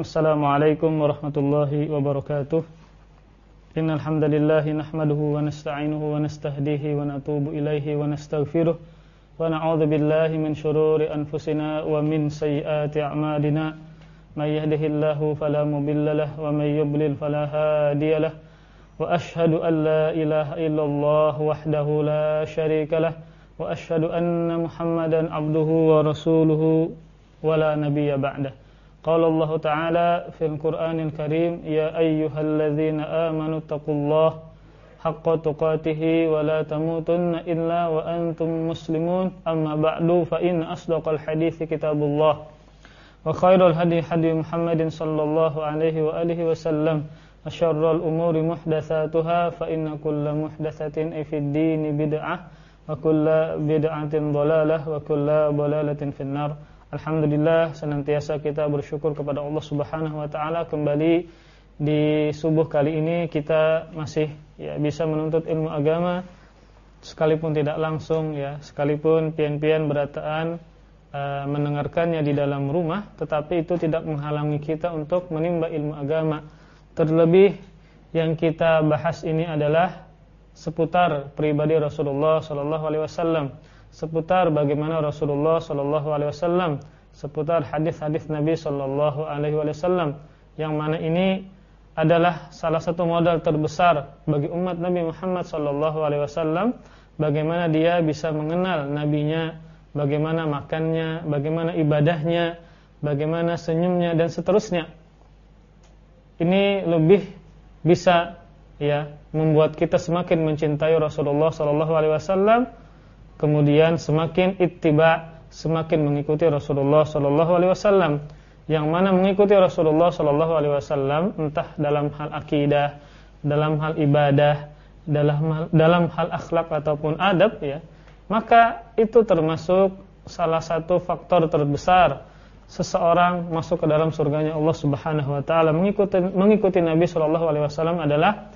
Assalamualaikum warahmatullahi wabarakatuh. Innal hamdalillah nahmaduhu wa nasta'inuhu wa nastahdihi wa natubu ilaihi wa nastaghfiruh wa na'udzu billahi min shururi anfusina wa min sayyiati a'malina. May yahdihillahu fala mudilla lahu wa may yudlil fala hadiya lahu. Wa ashhadu an la ilaha illallah wahdahu la syarika lahu wa ashhadu anna Muhammadan abduhu wa rasuluhu wa la nabiyya ba'dahu. قال الله تعالى في القرآن الكريم يا أيها الذين آمنوا اتقوا الله حق تقاته ولا تموتن إلا وأنتم مسلمون. أما بعد فإن أصدق الحديث كتاب الله وخير الهدي هدي محمد صلى الله عليه وآله وسلم وشر الأمور محدثاتها فإن كل محدثة في الدين بدعة وكل بدعة ضلالة وكل ضلالة في النار. Alhamdulillah senantiasa kita bersyukur kepada Allah Subhanahu wa taala. Kembali di subuh kali ini kita masih ya bisa menuntut ilmu agama sekalipun tidak langsung ya sekalipun pian-pian berataan uh, mendengarkannya di dalam rumah tetapi itu tidak menghalangi kita untuk menimba ilmu agama. Terlebih yang kita bahas ini adalah seputar pribadi Rasulullah sallallahu alaihi wasallam seputar bagaimana Rasulullah Shallallahu Alaihi Wasallam, seputar hadis-hadis Nabi Shallallahu Alaihi Wasallam, yang mana ini adalah salah satu modal terbesar bagi umat Nabi Muhammad Shallallahu Alaihi Wasallam, bagaimana dia bisa mengenal nabinya, bagaimana makannya, bagaimana ibadahnya, bagaimana senyumnya dan seterusnya. Ini lebih bisa ya membuat kita semakin mencintai Rasulullah Shallallahu Alaihi Wasallam kemudian semakin ittiba, semakin mengikuti Rasulullah sallallahu alaihi wasallam. Yang mana mengikuti Rasulullah sallallahu alaihi wasallam entah dalam hal akidah, dalam hal ibadah, dalam hal, dalam hal akhlak ataupun adab ya, maka itu termasuk salah satu faktor terbesar seseorang masuk ke dalam surganya Allah Subhanahu wa taala. Mengikuti mengikuti Nabi sallallahu alaihi wasallam adalah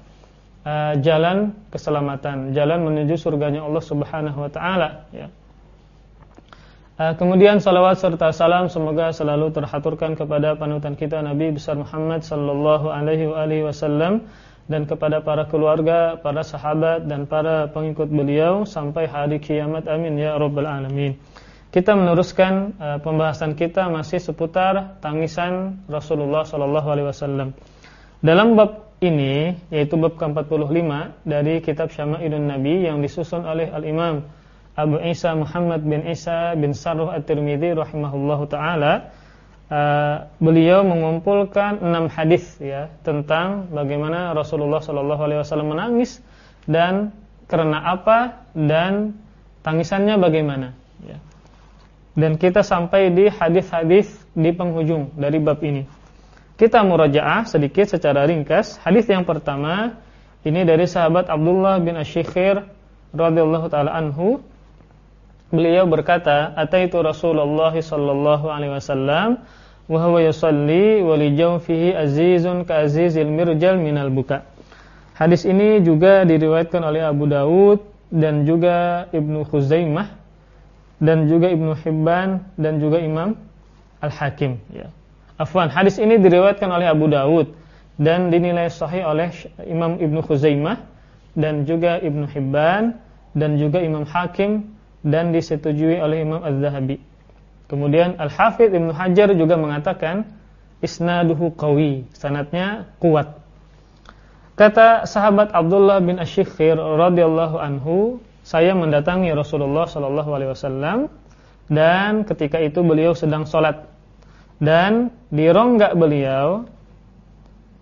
uh, jalan keselamatan, jalan menuju surganya Allah Subhanahu wa taala ya. Uh, kemudian salawat serta salam semoga selalu terhaturkan kepada panutan kita Nabi besar Muhammad sallallahu alaihi wasallam dan kepada para keluarga, para sahabat dan para pengikut beliau sampai hari kiamat amin ya rabbal alamin. Kita meneruskan uh, pembahasan kita masih seputar tangisan Rasulullah sallallahu alaihi wasallam. Dalam bab ini yaitu bab ke-45 dari kitab Syama'ilun Nabi yang disusun oleh Al-Imam Abu Isa Muhammad bin Isa bin Sarruh At-Tirmidzi rahimahullahu taala uh, beliau mengumpulkan enam hadis ya tentang bagaimana Rasulullah sallallahu alaihi wasallam menangis dan karena apa dan tangisannya bagaimana ya. Dan kita sampai di hadis-hadis di penghujung dari bab ini. Kita murajaah sedikit secara ringkas. Hadis yang pertama ini dari sahabat Abdullah bin Ashikhir radhiyallahu taala anhu. Beliau berkata, "Ataitu Rasulullah sallallahu alaihi wasallam wa huwa yusalli wa li jawfihi azizun ka azizil mirjal minal buka." Hadis ini juga diriwayatkan oleh Abu Dawud dan juga Ibnu Khuzaimah dan juga Ibnu Hibban dan juga Imam Al-Hakim ya. Afwan, hadis ini diriwayatkan oleh Abu Dawud dan dinilai sahih oleh Imam Ibnu Khuzaimah dan juga Ibnu Hibban dan juga Imam Hakim dan disetujui oleh Imam Az-Zahabi. Kemudian Al-Hafidh Ibnu Hajar juga mengatakan isnaduhu qawi, sanatnya kuat. Kata sahabat Abdullah bin Ashikhir radhiyallahu anhu, saya mendatangi Rasulullah sallallahu alaihi wasallam dan ketika itu beliau sedang sholat dan di rongga beliau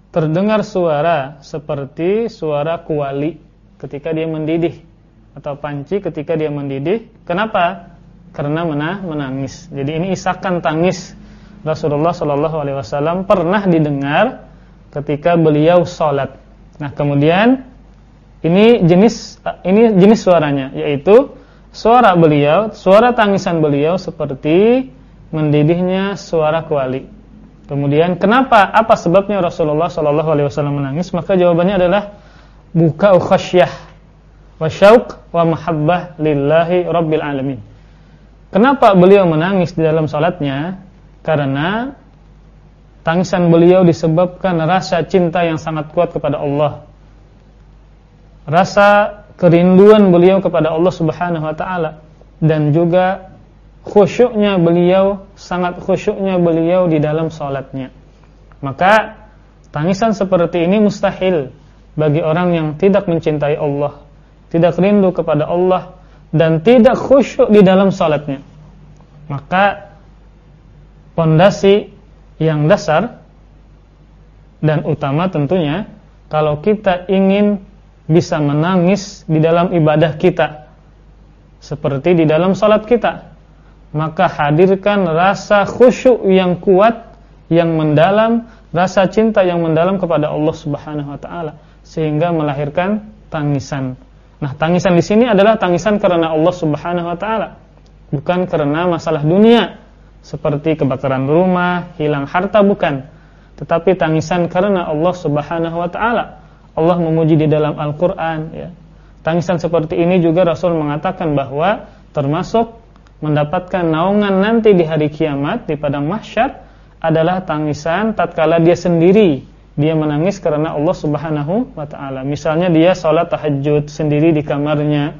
terdengar suara seperti suara kuali ketika dia mendidih atau panci ketika dia mendidih. Kenapa? Karena menangis. Jadi ini isakan tangis Rasulullah Shallallahu Alaihi Wasallam pernah didengar ketika beliau sholat. Nah kemudian ini jenis ini jenis suaranya yaitu suara beliau, suara tangisan beliau seperti mendidihnya suara kuali. Kemudian kenapa? Apa sebabnya Rasulullah Shallallahu Alaihi Wasallam menangis? Maka jawabannya adalah buka khasyah wa syauq wa mahabbah lillahi rabbil alamin. Kenapa beliau menangis di dalam salatnya? Karena tangisan beliau disebabkan rasa cinta yang sangat kuat kepada Allah. Rasa kerinduan beliau kepada Allah Subhanahu wa taala dan juga khusyuknya beliau sangat khusyuknya beliau di dalam salatnya. Maka tangisan seperti ini mustahil bagi orang yang tidak mencintai Allah, tidak rindu kepada Allah dan tidak khusyuk di dalam salatnya. Maka pondasi yang dasar dan utama tentunya kalau kita ingin bisa menangis di dalam ibadah kita seperti di dalam salat kita maka hadirkan rasa khusyuk yang kuat yang mendalam rasa cinta yang mendalam kepada Allah Subhanahu wa taala sehingga melahirkan tangisan. Nah, tangisan di sini adalah tangisan karena Allah Subhanahu wa taala, bukan karena masalah dunia seperti kebakaran rumah, hilang harta bukan, tetapi tangisan karena Allah Subhanahu wa taala. Allah memuji di dalam Al-Qur'an ya. Tangisan seperti ini juga Rasul mengatakan bahwa termasuk mendapatkan naungan nanti di hari kiamat di padang mahsyar adalah tangisan tatkala dia sendiri dia menangis karena Allah Subhanahu wa taala. Misalnya dia salat tahajud sendiri di kamarnya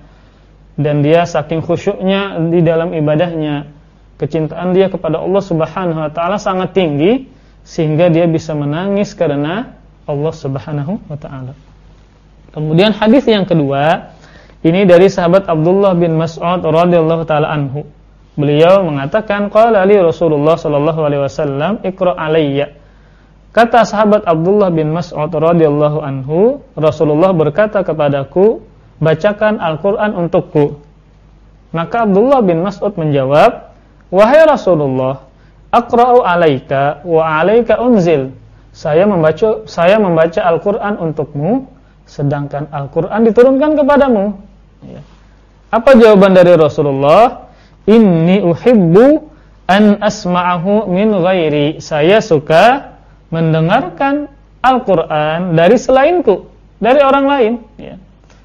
dan dia saking khusyuknya di dalam ibadahnya kecintaan dia kepada Allah Subhanahu wa taala sangat tinggi sehingga dia bisa menangis karena Allah Subhanahu wa taala. Kemudian hadis yang kedua ini dari sahabat Abdullah bin Mas'ud radhiyallahu taala anhu. Beliau mengatakan qala li Rasulullah sallallahu alaihi wasallam iqra alayya. Kata sahabat Abdullah bin Mas'ud radhiyallahu anhu, Rasulullah berkata kepadaku, bacakan Al-Qur'an untukku. Maka Abdullah bin Mas'ud menjawab, Wahai Rasulullah, aqra'u 'alaika wa 'alaika unzil. Saya membaca saya membaca Al-Qur'an untukmu sedangkan Al-Qur'an diturunkan kepadamu. Ya. Apa jawaban dari Rasulullah? Inni uhibbu an asma'ahu min ghairi. Saya suka mendengarkan Al-Qur'an dari selainku, dari orang lain, ya.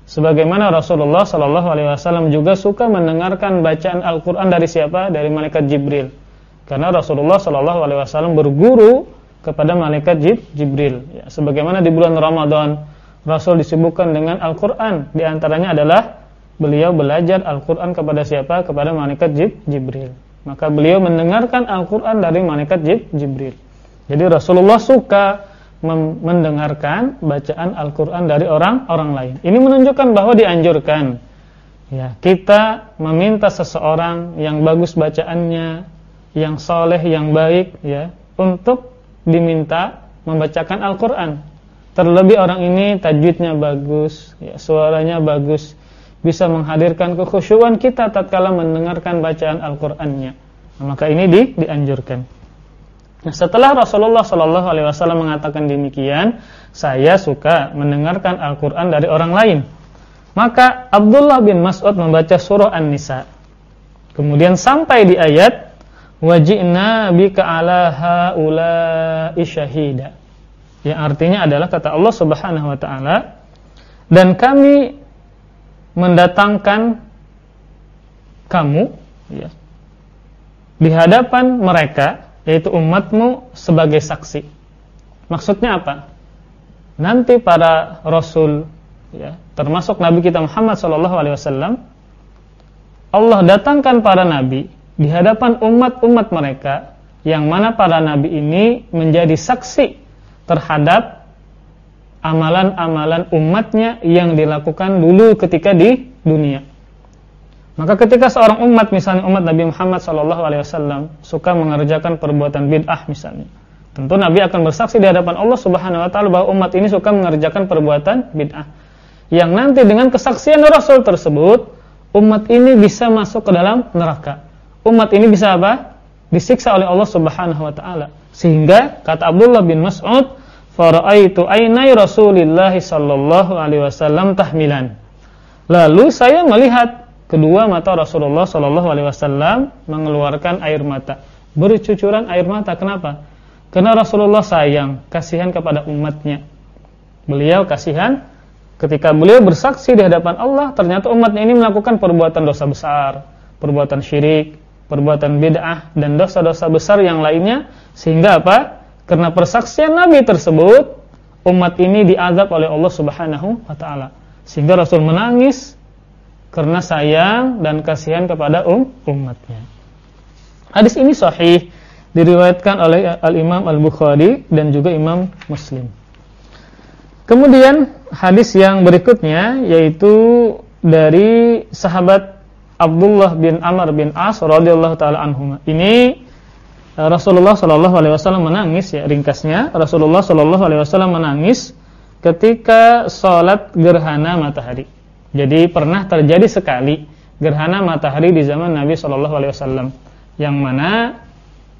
Sebagaimana Rasulullah Shallallahu Alaihi Wasallam juga suka mendengarkan bacaan Al-Quran dari siapa? Dari malaikat Jibril. Karena Rasulullah Shallallahu Alaihi Wasallam berguru kepada malaikat Jibril. Ya, sebagaimana di bulan Ramadan Rasul disibukkan dengan Al-Quran. Di antaranya adalah beliau belajar Al-Quran kepada siapa? Kepada malaikat Jibril. Maka beliau mendengarkan Al-Quran dari malaikat Jibril. Jadi Rasulullah suka mendengarkan bacaan Al-Quran dari orang-orang lain. Ini menunjukkan bahwa dianjurkan ya kita meminta seseorang yang bagus bacaannya, yang soleh, yang baik, ya untuk diminta membacakan Al-Quran. Terlebih orang ini tajwidnya bagus, ya, suaranya bagus, bisa menghadirkan kekhusyuan kita tatkala mendengarkan bacaan Al-Qur'annya. Maka ini di, dianjurkan. Nah, setelah Rasulullah Shallallahu Alaihi Wasallam mengatakan demikian, saya suka mendengarkan Al-Quran dari orang lain. Maka Abdullah bin Mas'ud membaca surah An-Nisa. Kemudian sampai di ayat wajibna bika ala haula'i syahida. Yang artinya adalah kata Allah Subhanahu wa taala dan kami mendatangkan kamu ya di hadapan mereka yaitu umatmu sebagai saksi. Maksudnya apa? Nanti para rasul ya, termasuk nabi kita Muhammad sallallahu alaihi wasallam Allah datangkan para nabi di hadapan umat-umat mereka yang mana para nabi ini menjadi saksi terhadap amalan-amalan umatnya yang dilakukan dulu ketika di dunia. Maka ketika seorang umat misalnya umat Nabi Muhammad SAW suka mengerjakan perbuatan bid'ah misalnya, tentu Nabi akan bersaksi di hadapan Allah Subhanahu Wa Taala bahwa umat ini suka mengerjakan perbuatan bid'ah. Yang nanti dengan kesaksian Rasul tersebut, umat ini bisa masuk ke dalam neraka. Umat ini bisa apa? Disiksa oleh Allah Subhanahu Wa Taala. Sehingga kata Abdullah bin Mas'ud, "Faraitu ainai Rasulillah sallallahu alaihi wasallam tahmilan." Lalu saya melihat kedua mata Rasulullah Shallallahu Alaihi Wasallam mengeluarkan air mata, bercucuran air mata. Kenapa? Karena Rasulullah sayang, kasihan kepada umatnya. Beliau kasihan ketika beliau bersaksi di hadapan Allah, ternyata umatnya ini melakukan perbuatan dosa besar, perbuatan syirik, perbuatan bid'ah dan dosa-dosa besar yang lainnya, sehingga apa? karena persaksian Nabi tersebut umat ini diazab oleh Allah Subhanahu wa taala. Sehingga Rasul menangis karena sayang dan kasihan kepada um, umatnya. Hadis ini sahih diriwayatkan oleh Al-Imam Al-Bukhari dan juga Imam Muslim. Kemudian hadis yang berikutnya yaitu dari sahabat Abdullah bin Amr bin As radhiyallahu taala anhuma. Ini eh, Rasulullah sallallahu alaihi wasallam menangis ya ringkasnya Rasulullah sallallahu alaihi wasallam menangis ketika salat gerhana matahari. Jadi pernah terjadi sekali gerhana matahari di zaman Nabi sallallahu alaihi wasallam yang mana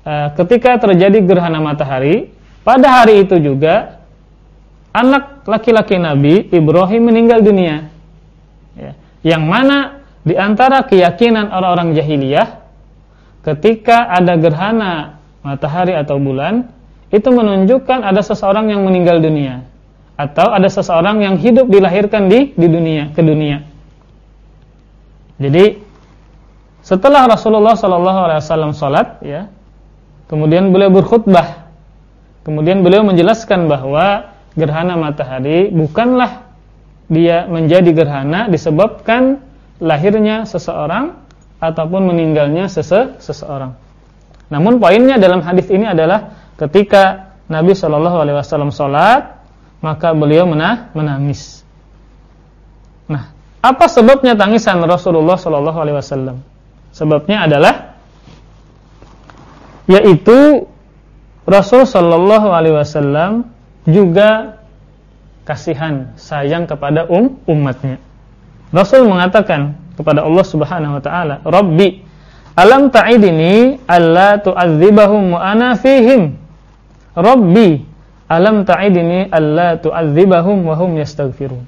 e, ketika terjadi gerhana matahari pada hari itu juga anak laki-laki Nabi Ibrahim meninggal dunia. Ya. Yang mana di antara keyakinan orang-orang jahiliyah ketika ada gerhana matahari atau bulan itu menunjukkan ada seseorang yang meninggal dunia atau ada seseorang yang hidup dilahirkan di di dunia ke dunia. Jadi setelah Rasulullah Shallallahu Alaihi Wasallam sholat, ya, kemudian beliau berkhutbah, kemudian beliau menjelaskan bahwa gerhana matahari bukanlah dia menjadi gerhana disebabkan lahirnya seseorang ataupun meninggalnya sese seseorang. Namun poinnya dalam hadis ini adalah ketika Nabi Shallallahu Alaihi Wasallam sholat maka beliau menah, menangis. Nah, apa sebabnya tangisan Rasulullah Shallallahu Alaihi Wasallam? Sebabnya adalah yaitu Rasul Shallallahu Alaihi Wasallam juga kasihan sayang kepada um umatnya. Rasul mengatakan kepada Allah Subhanahu wa taala, "Rabbi, alam ta'idini alla tu'adzibahum wa ana fihim." Rabbi, alam ta'idini alla tu'adzibahum wa hum yastaghfirun.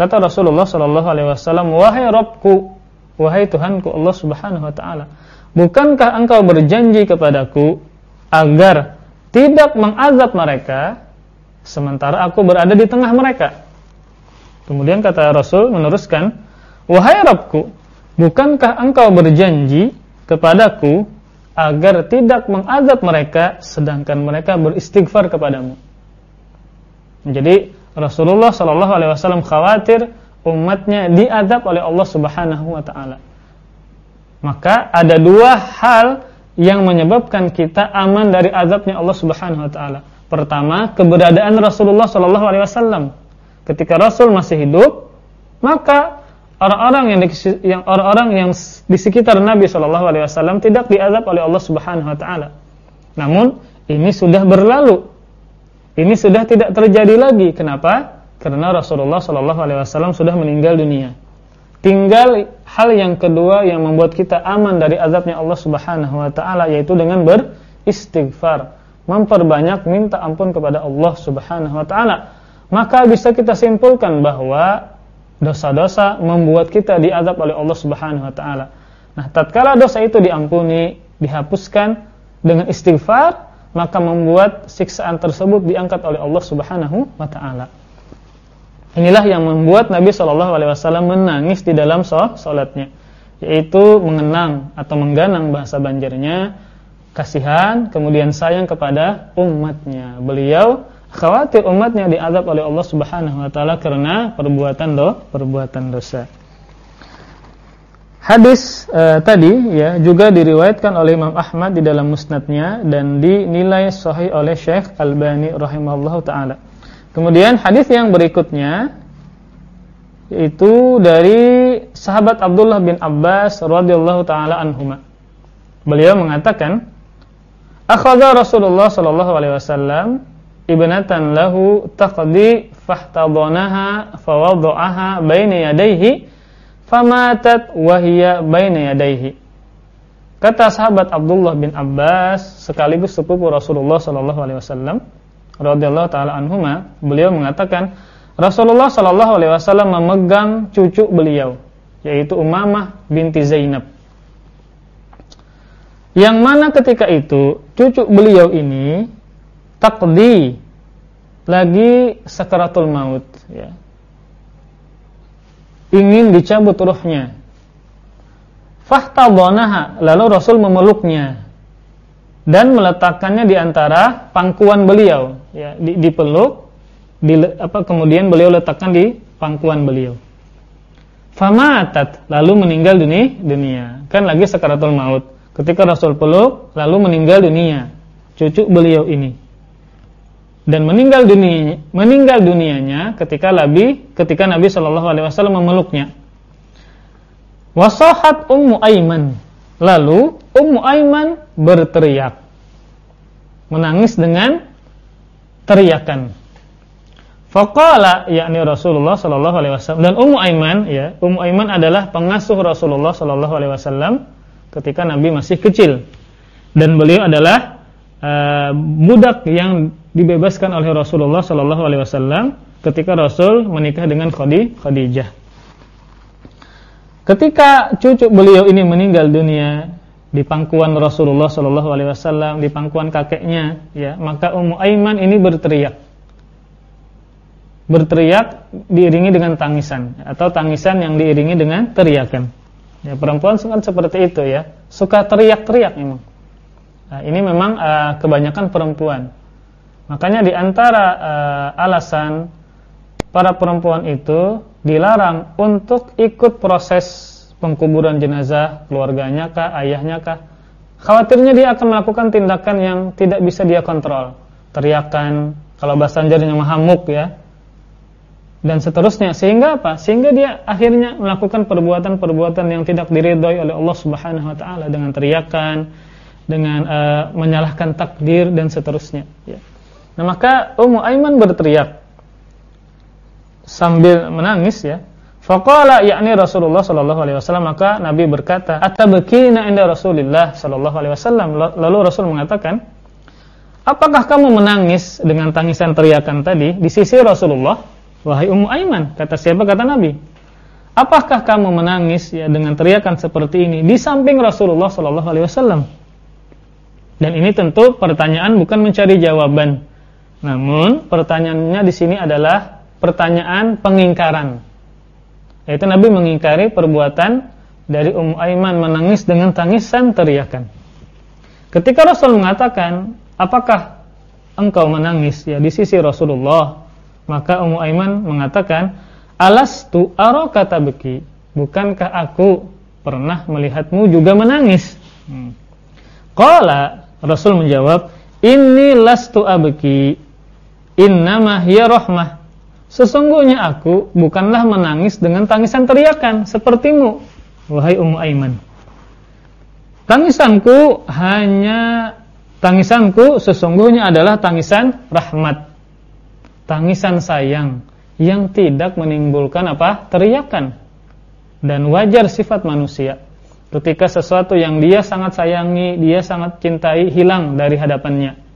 Kata Rasulullah sallallahu alaihi wasallam, "Wahai Rabbku, wahai Tuhanku Allah Subhanahu wa taala, bukankah engkau berjanji kepadaku agar tidak mengazab mereka sementara aku berada di tengah mereka. Kemudian kata Rasul meneruskan, "Wahai Rabbku, bukankah engkau berjanji kepadaku agar tidak mengazab mereka sedangkan mereka beristighfar kepadamu?" Jadi Rasulullah Shallallahu alaihi wasallam khawatir umatnya diazab oleh Allah Subhanahu wa taala. Maka ada dua hal yang menyebabkan kita aman dari azabnya Allah Subhanahu wa taala. Pertama, keberadaan Rasulullah Shallallahu Alaihi Wasallam. Ketika Rasul masih hidup, maka orang-orang yang di, yang orang-orang yang di sekitar Nabi Shallallahu Alaihi Wasallam tidak diazab oleh Allah Subhanahu Wa Taala. Namun ini sudah berlalu. Ini sudah tidak terjadi lagi. Kenapa? Karena Rasulullah Shallallahu Alaihi Wasallam sudah meninggal dunia. Tinggal hal yang kedua yang membuat kita aman dari azabnya Allah Subhanahu Wa Taala yaitu dengan beristighfar memperbanyak minta ampun kepada Allah Subhanahu wa taala, maka bisa kita simpulkan bahwa dosa-dosa membuat kita diazab oleh Allah Subhanahu wa taala. Nah, tatkala dosa itu diampuni, dihapuskan dengan istighfar, maka membuat siksaan tersebut diangkat oleh Allah Subhanahu wa taala. Inilah yang membuat Nabi Shallallahu alaihi wasallam menangis di dalam salatnya, yaitu mengenang atau mengganang bahasa Banjarnya kasihan, kemudian sayang kepada umatnya. Beliau khawatir umatnya diazab oleh Allah Subhanahu wa taala karena perbuatan do, perbuatan dosa. Hadis eh, tadi ya juga diriwayatkan oleh Imam Ahmad di dalam musnadnya dan dinilai sahih oleh Syekh Albani rahimahullahu taala. Kemudian hadis yang berikutnya itu dari sahabat Abdullah bin Abbas radhiyallahu taala anhuma. Beliau mengatakan Akhadha Rasulullah sallallahu alaihi wasallam ibnatan lahu taqdi fahtadanaha fawada'aha baina yadayhi famatat wa hiya baina yadayhi. Kata sahabat Abdullah bin Abbas sekaligus sepupu Rasulullah sallallahu alaihi wasallam radhiyallahu taala anhuma, beliau mengatakan Rasulullah sallallahu alaihi wasallam memegang cucu beliau yaitu Umamah binti Zainab yang mana ketika itu cucu beliau ini takdi lagi sakaratul maut ya. Ingin dicabut ruhnya. Fahtadhanaha, lalu Rasul memeluknya. dan meletakkannya di antara pangkuan beliau. Ya di, dipeluk di, apa kemudian beliau letakkan di pangkuan beliau. Famatat lalu meninggal dunia dunia. Kan lagi sakaratul maut. Ketika Rasul peluk lalu meninggal dunia. Cucu beliau ini dan meninggal dunia meninggal dunianya ketika Nabi ketika Nabi Shallallahu alaihi wasallam memeluknya wasohat Ummu Aiman lalu Ummu Aiman berteriak menangis dengan teriakan. Faqala yakni Rasulullah sallallahu alaihi wasallam dan Ummu Aiman ya, Ummu Aiman adalah pengasuh Rasulullah sallallahu alaihi wasallam ketika Nabi masih kecil. Dan beliau adalah uh, budak yang dibebaskan oleh Rasulullah sallallahu alaihi wasallam ketika Rasul menikah dengan Khadijah. Ketika cucu beliau ini meninggal dunia, di pangkuan Rasulullah Shallallahu Alaihi Wasallam, di pangkuan kakeknya, ya maka Ummu Aiman ini berteriak, berteriak diiringi dengan tangisan atau tangisan yang diiringi dengan teriakan. Ya perempuan suka seperti itu ya, suka teriak-teriak memang. Nah, ini memang uh, kebanyakan perempuan. Makanya di antara uh, alasan para perempuan itu dilarang untuk ikut proses pengkuburan jenazah keluarganya kah, ayahnya kah. Khawatirnya dia akan melakukan tindakan yang tidak bisa dia kontrol. Teriakan, kalau bahasa jadinya mahamuk ya. Dan seterusnya. Sehingga apa? Sehingga dia akhirnya melakukan perbuatan-perbuatan yang tidak diridhoi oleh Allah Subhanahu wa taala dengan teriakan, dengan uh, menyalahkan takdir dan seterusnya ya. Nah, maka Ummu Aiman berteriak sambil menangis ya Faqala yakni Rasulullah sallallahu alaihi wasallam maka Nabi berkata, "Atabkina inda Rasulillah sallallahu alaihi wasallam?" Lalu Rasul mengatakan, "Apakah kamu menangis dengan tangisan teriakan tadi di sisi Rasulullah?" Wahai Ummu Aiman, kata siapa kata Nabi? Apakah kamu menangis ya dengan teriakan seperti ini di samping Rasulullah sallallahu alaihi wasallam? Dan ini tentu pertanyaan bukan mencari jawaban. Namun pertanyaannya di sini adalah pertanyaan pengingkaran yaitu Nabi mengingkari perbuatan dari Ummu Aiman menangis dengan tangisan teriakan. Ketika Rasul mengatakan, "Apakah engkau menangis ya di sisi Rasulullah?" Maka Ummu Aiman mengatakan, "Alastu araka tabki?" Bukankah aku pernah melihatmu juga menangis? Hmm. Qala Rasul menjawab, "Inni lastu abki, innama hiya rahmah." Sesungguhnya aku bukanlah menangis dengan tangisan teriakan sepertimu, wahai Ummu Aiman. Tangisanku hanya tangisanku sesungguhnya adalah tangisan rahmat. Tangisan sayang yang tidak menimbulkan apa? teriakan. Dan wajar sifat manusia. Ketika sesuatu yang dia sangat sayangi, dia sangat cintai hilang dari hadapannya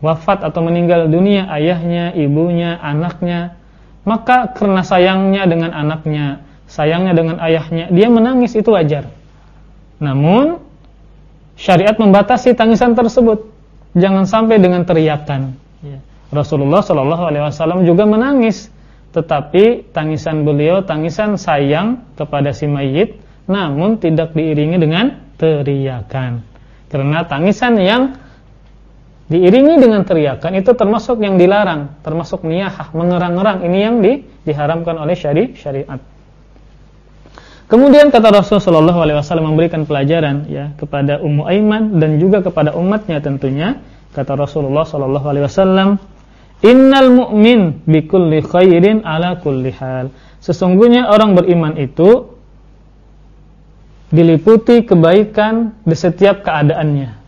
wafat atau meninggal dunia ayahnya, ibunya, anaknya, maka karena sayangnya dengan anaknya, sayangnya dengan ayahnya, dia menangis itu wajar. Namun syariat membatasi tangisan tersebut. Jangan sampai dengan teriakan. Ya. Rasulullah Shallallahu alaihi wasallam juga menangis, tetapi tangisan beliau tangisan sayang kepada si mayit, namun tidak diiringi dengan teriakan. Karena tangisan yang diiringi dengan teriakan itu termasuk yang dilarang, termasuk niyahah, mengerang-erang. Ini yang di, diharamkan oleh syari syariat. Kemudian kata Rasulullah SAW memberikan pelajaran ya kepada Ummu Aiman dan juga kepada umatnya tentunya. Kata Rasulullah SAW, Innal mu'min bikulli khairin ala kulli hal. Sesungguhnya orang beriman itu diliputi kebaikan di setiap keadaannya.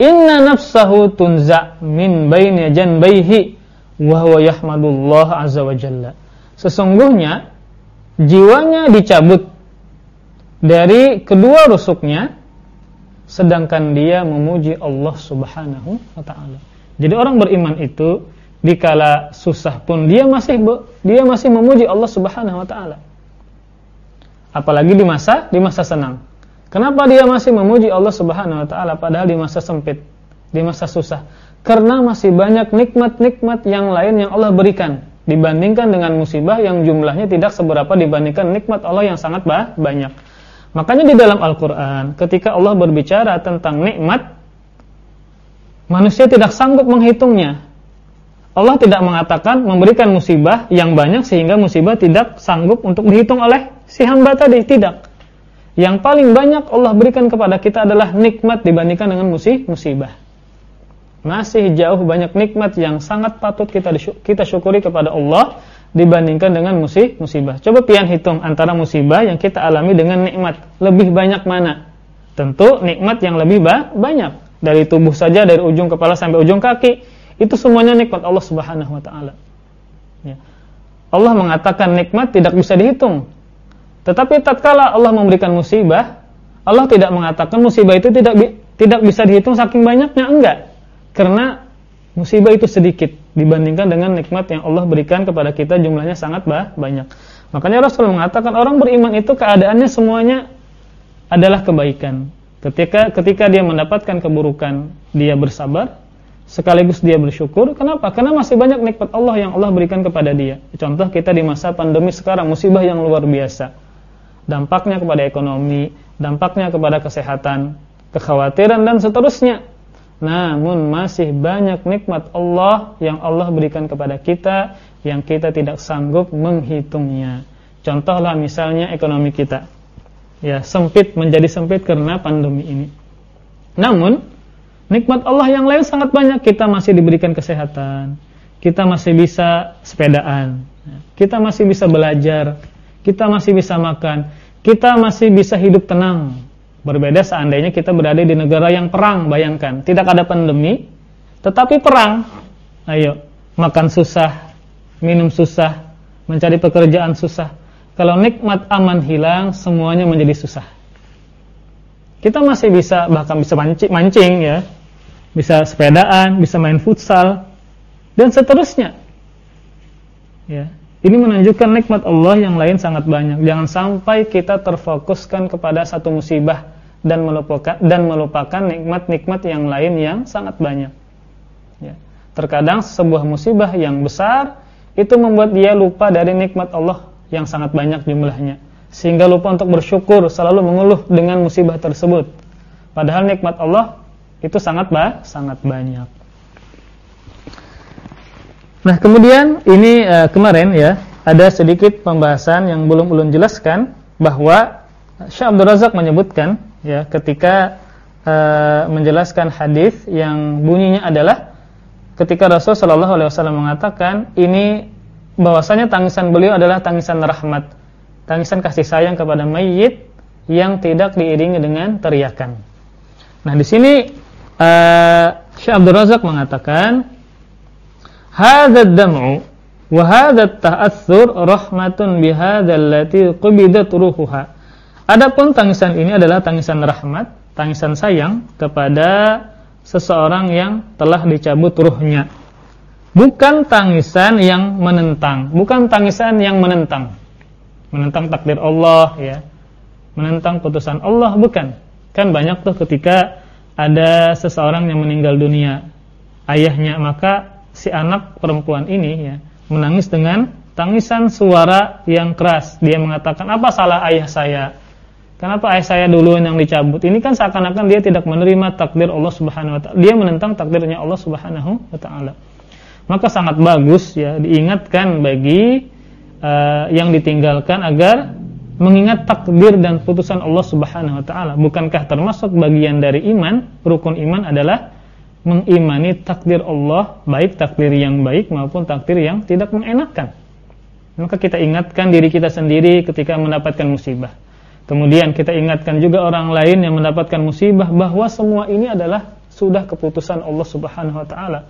Inna nafsahu tunza min baini janbayhi wa huwa yahmadullah azza wa jalla. Sesungguhnya jiwanya dicabut dari kedua rusuknya sedangkan dia memuji Allah Subhanahu wa taala. Jadi orang beriman itu dikala susah pun dia masih dia masih memuji Allah Subhanahu wa taala. Apalagi di masa di masa senang. Kenapa dia masih memuji Allah Subhanahu wa taala padahal di masa sempit, di masa susah? Karena masih banyak nikmat-nikmat yang lain yang Allah berikan dibandingkan dengan musibah yang jumlahnya tidak seberapa dibandingkan nikmat Allah yang sangat banyak. Makanya di dalam Al-Qur'an ketika Allah berbicara tentang nikmat manusia tidak sanggup menghitungnya. Allah tidak mengatakan memberikan musibah yang banyak sehingga musibah tidak sanggup untuk dihitung oleh si hamba tadi, tidak. Yang paling banyak Allah berikan kepada kita adalah nikmat dibandingkan dengan musibah. Masih jauh banyak nikmat yang sangat patut kita kita syukuri kepada Allah dibandingkan dengan musibah. Coba pian hitung antara musibah yang kita alami dengan nikmat, lebih banyak mana? Tentu nikmat yang lebih banyak dari tubuh saja dari ujung kepala sampai ujung kaki itu semuanya nikmat Allah Subhanahu wa taala. Ya. Allah mengatakan nikmat tidak bisa dihitung. Tetapi tatkala Allah memberikan musibah, Allah tidak mengatakan musibah itu tidak tidak bisa dihitung saking banyaknya, enggak. Karena musibah itu sedikit dibandingkan dengan nikmat yang Allah berikan kepada kita jumlahnya sangat bah, banyak. Makanya Rasul mengatakan orang beriman itu keadaannya semuanya adalah kebaikan. Ketika ketika dia mendapatkan keburukan, dia bersabar, sekaligus dia bersyukur. Kenapa? Karena masih banyak nikmat Allah yang Allah berikan kepada dia. Contoh kita di masa pandemi sekarang musibah yang luar biasa dampaknya kepada ekonomi, dampaknya kepada kesehatan, kekhawatiran dan seterusnya. Namun masih banyak nikmat Allah yang Allah berikan kepada kita yang kita tidak sanggup menghitungnya. Contohlah misalnya ekonomi kita. Ya, sempit menjadi sempit karena pandemi ini. Namun, nikmat Allah yang lain sangat banyak. Kita masih diberikan kesehatan, kita masih bisa sepedaan, kita masih bisa belajar, kita masih bisa makan, kita masih bisa hidup tenang. Berbeda seandainya kita berada di negara yang perang, bayangkan, tidak ada pandemi, tetapi perang. Ayo, makan susah, minum susah, mencari pekerjaan susah. Kalau nikmat aman hilang, semuanya menjadi susah. Kita masih bisa bahkan bisa mancing, mancing ya. Bisa sepedaan, bisa main futsal dan seterusnya. Ya. Ini menunjukkan nikmat Allah yang lain sangat banyak. Jangan sampai kita terfokuskan kepada satu musibah dan melupakan dan melupakan nikmat-nikmat yang lain yang sangat banyak. Ya. Terkadang sebuah musibah yang besar itu membuat dia lupa dari nikmat Allah yang sangat banyak jumlahnya, sehingga lupa untuk bersyukur, selalu mengeluh dengan musibah tersebut. Padahal nikmat Allah itu sangat bah, sangat banyak. Nah kemudian ini uh, kemarin ya ada sedikit pembahasan yang belum ulun jelaskan bahwa Syekh Abdul Razak menyebutkan ya ketika uh, menjelaskan hadis yang bunyinya adalah ketika Rasul Shallallahu Alaihi Wasallam mengatakan ini bahwasanya tangisan beliau adalah tangisan rahmat, tangisan kasih sayang kepada mayit yang tidak diiringi dengan teriakan. Nah di sini uh, Syekh Abdul Razak mengatakan hadza ad-dam'u wa hadza at-ta'assur rahmatun allati qubidat ruhuha. Adapun tangisan ini adalah tangisan rahmat, tangisan sayang kepada seseorang yang telah dicabut ruhnya. Bukan tangisan yang menentang, bukan tangisan yang menentang. Menentang takdir Allah ya. Menentang putusan Allah bukan. Kan banyak tuh ketika ada seseorang yang meninggal dunia ayahnya maka si anak perempuan ini ya menangis dengan tangisan suara yang keras. Dia mengatakan, "Apa salah ayah saya? Kenapa ayah saya dulu yang dicabut?" Ini kan seakan-akan dia tidak menerima takdir Allah Subhanahu wa taala. Dia menentang takdirnya Allah Subhanahu wa taala. Maka sangat bagus ya diingatkan bagi uh, yang ditinggalkan agar mengingat takdir dan putusan Allah Subhanahu wa taala. Bukankah termasuk bagian dari iman? Rukun iman adalah mengimani takdir Allah, baik takdir yang baik maupun takdir yang tidak mengenakan. Maka kita ingatkan diri kita sendiri ketika mendapatkan musibah. Kemudian kita ingatkan juga orang lain yang mendapatkan musibah bahwa semua ini adalah sudah keputusan Allah Subhanahu wa taala.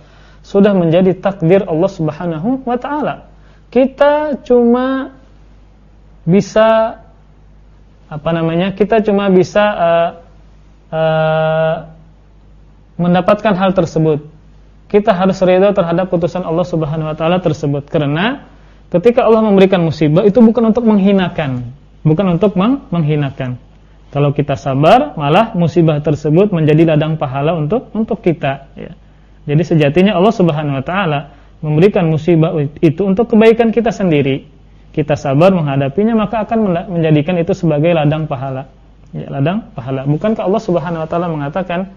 Sudah menjadi takdir Allah Subhanahu wa taala. Kita cuma bisa apa namanya? Kita cuma bisa uh, uh, mendapatkan hal tersebut. Kita harus ridha terhadap putusan Allah Subhanahu wa taala tersebut karena ketika Allah memberikan musibah itu bukan untuk menghinakan, bukan untuk meng menghinakan. Kalau kita sabar, malah musibah tersebut menjadi ladang pahala untuk untuk kita ya. Jadi sejatinya Allah Subhanahu wa taala memberikan musibah itu untuk kebaikan kita sendiri. Kita sabar menghadapinya maka akan menjadikan itu sebagai ladang pahala. Ya, ladang pahala. Bukankah Allah Subhanahu wa taala mengatakan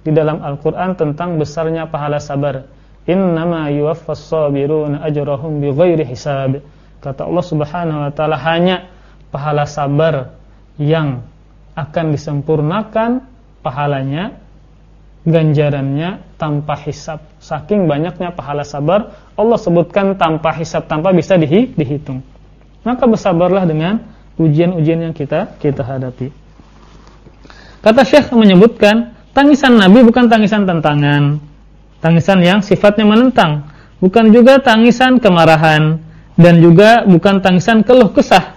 di dalam Al-Qur'an tentang besarnya pahala sabar. Innama yuwaffas sabiruna ajrahum bighairi hisab. Kata Allah Subhanahu wa taala hanya pahala sabar yang akan disempurnakan pahalanya ganjarannya tanpa hisab. Saking banyaknya pahala sabar, Allah sebutkan tanpa hisab, tanpa bisa dihitung. Maka bersabarlah dengan ujian-ujian yang kita kita hadapi. Kata Syekh menyebutkan, tangisan Nabi bukan tangisan tantangan, tangisan yang sifatnya menentang, bukan juga tangisan kemarahan. Dan juga bukan tangisan keluh kesah,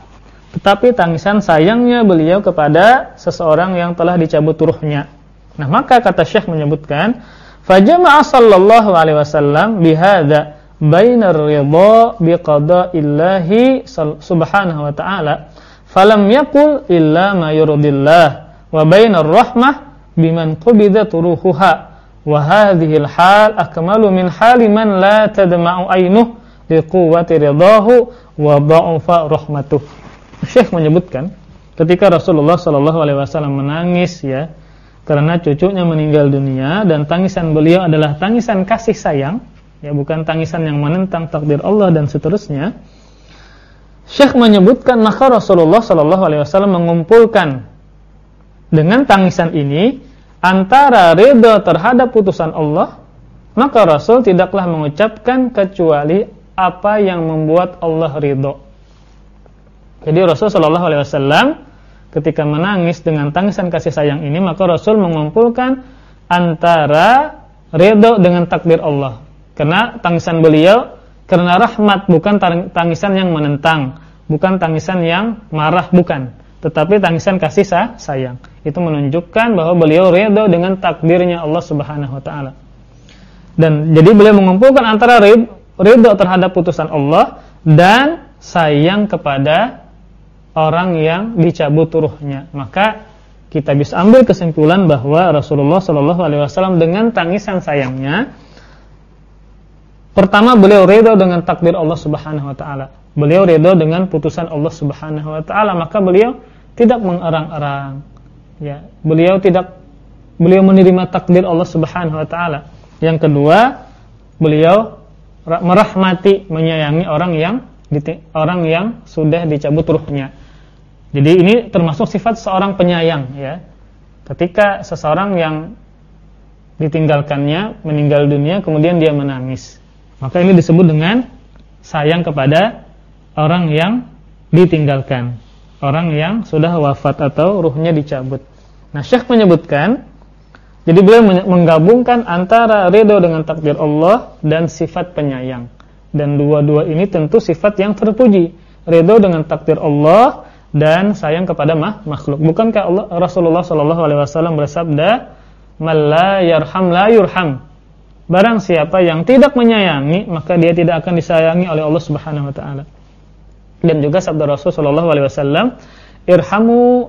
tetapi tangisan sayangnya beliau kepada seseorang yang telah dicabut ruhnya. Nah, maka kata Syekh menyebutkan, fajama'a sallallahu alaihi wasallam bihadza bainar ridha biqada'illahi subhanahu wa ta'ala. Falam yaqul illa ma yurdillah wa bainar rahmah biman qubidat ruhuha wa hadhihi al-hal akmalu min hali man la tadma'u aynuhu liquwwati ridahu wa dha'fa rahmatuh. Syekh menyebutkan ketika Rasulullah sallallahu alaihi wasallam menangis ya karena cucunya meninggal dunia dan tangisan beliau adalah tangisan kasih sayang ya bukan tangisan yang menentang takdir Allah dan seterusnya Syekh menyebutkan maka Rasulullah Shallallahu alaihi wasallam mengumpulkan dengan tangisan ini antara ridha terhadap putusan Allah maka Rasul tidaklah mengucapkan kecuali apa yang membuat Allah ridho jadi Rasul Shallallahu alaihi wasallam ketika menangis dengan tangisan kasih sayang ini maka Rasul mengumpulkan antara ridho dengan takdir Allah. Karena tangisan beliau karena rahmat bukan tangisan yang menentang bukan tangisan yang marah bukan. Tetapi tangisan kasih sayang itu menunjukkan bahwa beliau ridho dengan takdirnya Allah Subhanahu wa taala dan jadi beliau mengumpulkan antara ridho terhadap putusan Allah dan sayang kepada orang yang dicabut ruhnya. Maka kita bisa ambil kesimpulan bahwa Rasulullah Shallallahu alaihi wasallam dengan tangisan sayangnya pertama beliau ridho dengan takdir Allah Subhanahu wa taala. Beliau ridho dengan putusan Allah Subhanahu wa taala, maka beliau tidak mengerang-erang. Ya, beliau tidak beliau menerima takdir Allah Subhanahu wa taala. Yang kedua, beliau merahmati, menyayangi orang yang orang yang sudah dicabut ruhnya. Jadi ini termasuk sifat seorang penyayang ya. Ketika seseorang yang ditinggalkannya meninggal dunia kemudian dia menangis. Maka ini disebut dengan sayang kepada orang yang ditinggalkan. Orang yang sudah wafat atau ruhnya dicabut. Nah, Syekh menyebutkan jadi beliau menggabungkan antara ridho dengan takdir Allah dan sifat penyayang. Dan dua-dua ini tentu sifat yang terpuji. Ridho dengan takdir Allah dan sayang kepada makhluk. Bukankah Allah Rasulullah sallallahu alaihi wasallam bersabda, "Man la yarham la yurham." Barang siapa yang tidak menyayangi, maka dia tidak akan disayangi oleh Allah Subhanahu wa taala. Dan juga sabda Rasul sallallahu alaihi wasallam, "Irhamu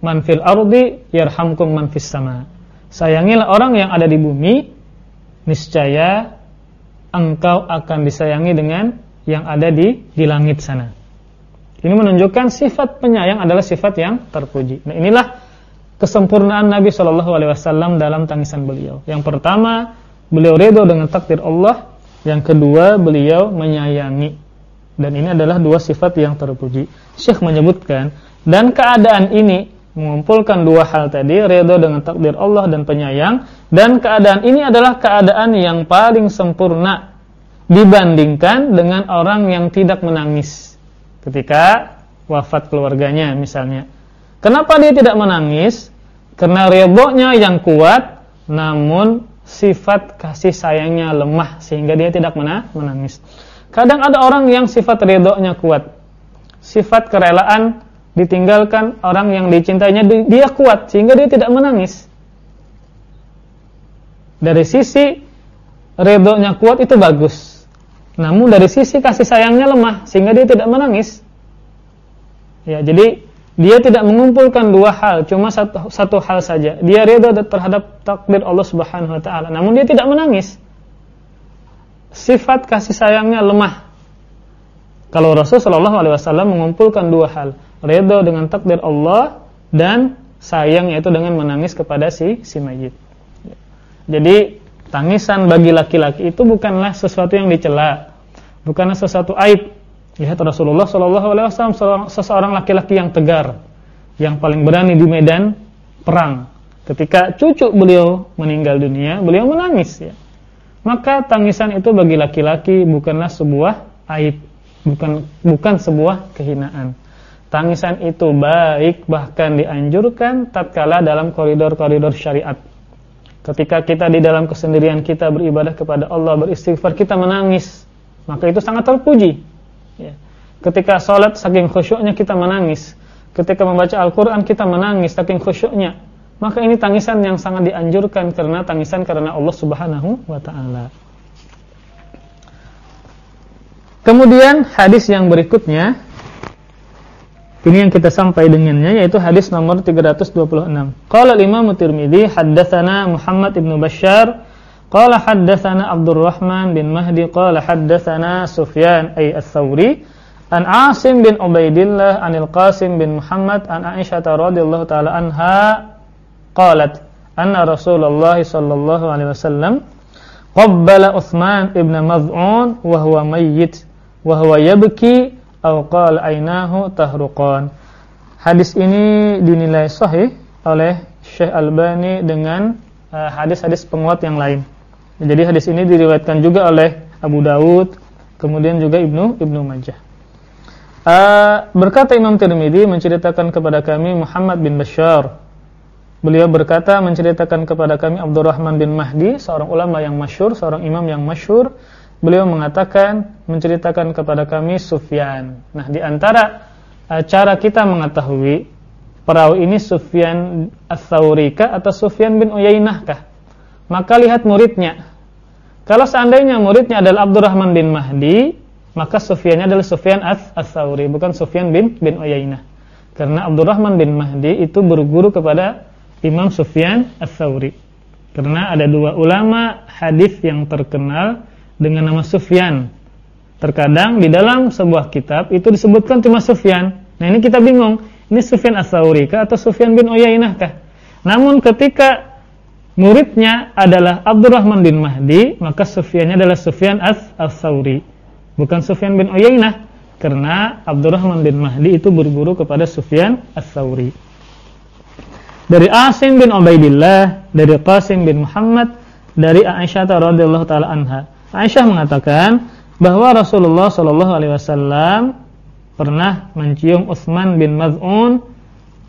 man fil ardi yarhamkum man fis sama." Sayangilah orang yang ada di bumi, niscaya engkau akan disayangi dengan yang ada di di langit sana. Ini menunjukkan sifat penyayang adalah sifat yang terpuji. Nah, inilah kesempurnaan Nabi Shallallahu alaihi wasallam dalam tangisan beliau. Yang pertama, beliau ridho dengan takdir Allah, yang kedua, beliau menyayangi. Dan ini adalah dua sifat yang terpuji. Syekh menyebutkan dan keadaan ini mengumpulkan dua hal tadi, ridho dengan takdir Allah dan penyayang, dan keadaan ini adalah keadaan yang paling sempurna dibandingkan dengan orang yang tidak menangis ketika wafat keluarganya misalnya. Kenapa dia tidak menangis? Karena ridhonya yang kuat namun sifat kasih sayangnya lemah sehingga dia tidak menangis. Kadang ada orang yang sifat ridhonya kuat. Sifat kerelaan ditinggalkan orang yang dicintainya dia kuat sehingga dia tidak menangis. Dari sisi ridhonya kuat itu bagus. Namun dari sisi kasih sayangnya lemah sehingga dia tidak menangis. Ya, jadi dia tidak mengumpulkan dua hal, cuma satu, satu hal saja. Dia ridha terhadap takdir Allah Subhanahu wa taala, namun dia tidak menangis. Sifat kasih sayangnya lemah. Kalau Rasulullah Shallallahu alaihi wasallam mengumpulkan dua hal, ridha dengan takdir Allah dan sayang yaitu dengan menangis kepada si si mayit. Jadi tangisan bagi laki-laki itu bukanlah sesuatu yang dicela, bukanlah sesuatu aib. Lihat Rasulullah Shallallahu Alaihi Wasallam seseorang laki-laki yang tegar, yang paling berani di medan perang. Ketika cucu beliau meninggal dunia, beliau menangis ya. Maka tangisan itu bagi laki-laki bukanlah sebuah aib, bukan bukan sebuah kehinaan. Tangisan itu baik bahkan dianjurkan tatkala dalam koridor-koridor syariat. Ketika kita di dalam kesendirian kita beribadah kepada Allah, beristighfar, kita menangis, maka itu sangat terpuji. Ya. Ketika sholat saking khusyuknya kita menangis. Ketika membaca Al-Quran kita menangis saking khusyuknya. Maka ini tangisan yang sangat dianjurkan karena tangisan karena Allah Subhanahu wa taala. Kemudian hadis yang berikutnya ini yang kita sampai dengannya yaitu hadis nomor 326. Qala Imam Tirmizi haddatsana Muhammad ibn Bashar qala haddatsana Abdurrahman bin Mahdi. Qala haddatsana Sufyan ay Ats-Tsauri an Asim bin Ubaidillah anil Qasim bin Muhammad an Aisyah radhiyallahu taala anha qalat anna Rasulullah sallallahu alaihi wasallam qabbala Utsman ibn Maz'un wa huwa mayyit wa huwa yabki aw qala ainahu tahruqan. Hadis ini dinilai sahih oleh Syekh Albani dengan uh, hadis-hadis uh, penguat yang lain. Jadi hadis ini diriwayatkan juga oleh Abu Dawud, kemudian juga Ibnu Ibnu Majah. Uh, berkata Imam Tirmidzi menceritakan kepada kami Muhammad bin Bashar. Beliau berkata menceritakan kepada kami Abdurrahman bin Mahdi, seorang ulama yang masyhur, seorang imam yang masyhur beliau mengatakan menceritakan kepada kami Sufyan. Nah, di antara uh, cara kita mengetahui perawi ini Sufyan Ats-Tsauri atau Sufyan bin Uyainah kah? Maka lihat muridnya. Kalau seandainya muridnya adalah Abdurrahman bin Mahdi, maka Sufyannya adalah Sufyan Ats-Tsauri, bukan Sufyan bin bin Uyainah. Karena Abdurrahman bin Mahdi itu berguru kepada Imam Sufyan Ats-Tsauri. Karena ada dua ulama hadis yang terkenal dengan nama Sufyan. Terkadang di dalam sebuah kitab itu disebutkan cuma Sufyan. Nah ini kita bingung, ini Sufyan As-Sauri kah atau Sufyan bin Uyainah kah? Namun ketika muridnya adalah Abdurrahman bin Mahdi, maka Sufyannya adalah Sufyan As-Sauri, bukan Sufyan bin Uyainah. Karena Abdurrahman bin Mahdi itu berguru kepada Sufyan As-Sauri. Dari Asim bin Ubaidillah, dari Qasim bin Muhammad, dari Aisyah radhiyallahu taala anha. Aisyah mengatakan bahwa Rasulullah Shallallahu Alaihi Wasallam pernah mencium Utsman bin Maz'un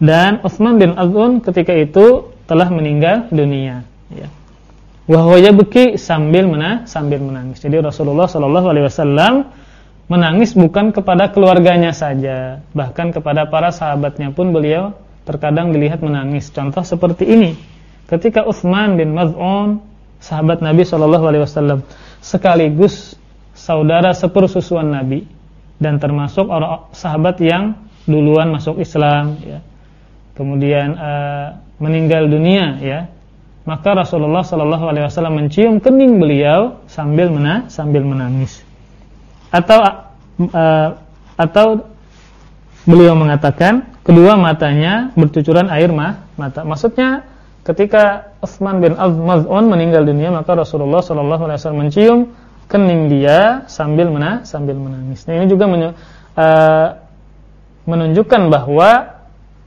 dan Utsman bin Maz'un ketika itu telah meninggal dunia. Ya. Wahwa yabki sambil mana sambil menangis. Jadi Rasulullah Shallallahu Alaihi Wasallam menangis bukan kepada keluarganya saja, bahkan kepada para sahabatnya pun beliau terkadang dilihat menangis. Contoh seperti ini, ketika Utsman bin Maz'un, sahabat Nabi Shallallahu Alaihi Wasallam sekaligus saudara sepersusuan Nabi dan termasuk orang sahabat yang duluan masuk Islam ya. Kemudian uh, meninggal dunia ya. Maka Rasulullah sallallahu alaihi wasallam mencium kening beliau sambil mena sambil menangis. Atau uh, atau beliau mengatakan kedua matanya bercucuran air mah mata. Maksudnya ketika Utsman bin Maz'un meninggal dunia maka Rasulullah sallallahu alaihi wasallam mencium kening dia sambil mena sambil menangis. Nah, ini juga menyu, uh, menunjukkan bahwa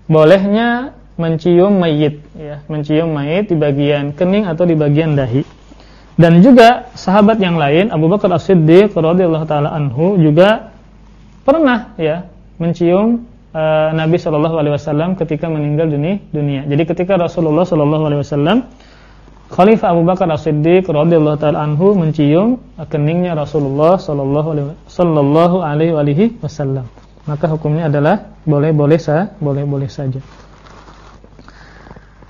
bolehnya mencium mayit ya, mencium mayit di bagian kening atau di bagian dahi. Dan juga sahabat yang lain Abu Bakar As-Siddiq radhiyallahu taala anhu juga pernah ya mencium uh, Nabi Shallallahu Alaihi Wasallam ketika meninggal dunia. dunia. Jadi ketika Rasulullah Shallallahu Alaihi Wasallam Khalifah Abu Bakar As-Siddiq radhiyallahu taala anhu mencium keningnya Rasulullah sallallahu alaihi wasallam. Maka hukumnya adalah boleh-boleh sah, boleh-boleh saja.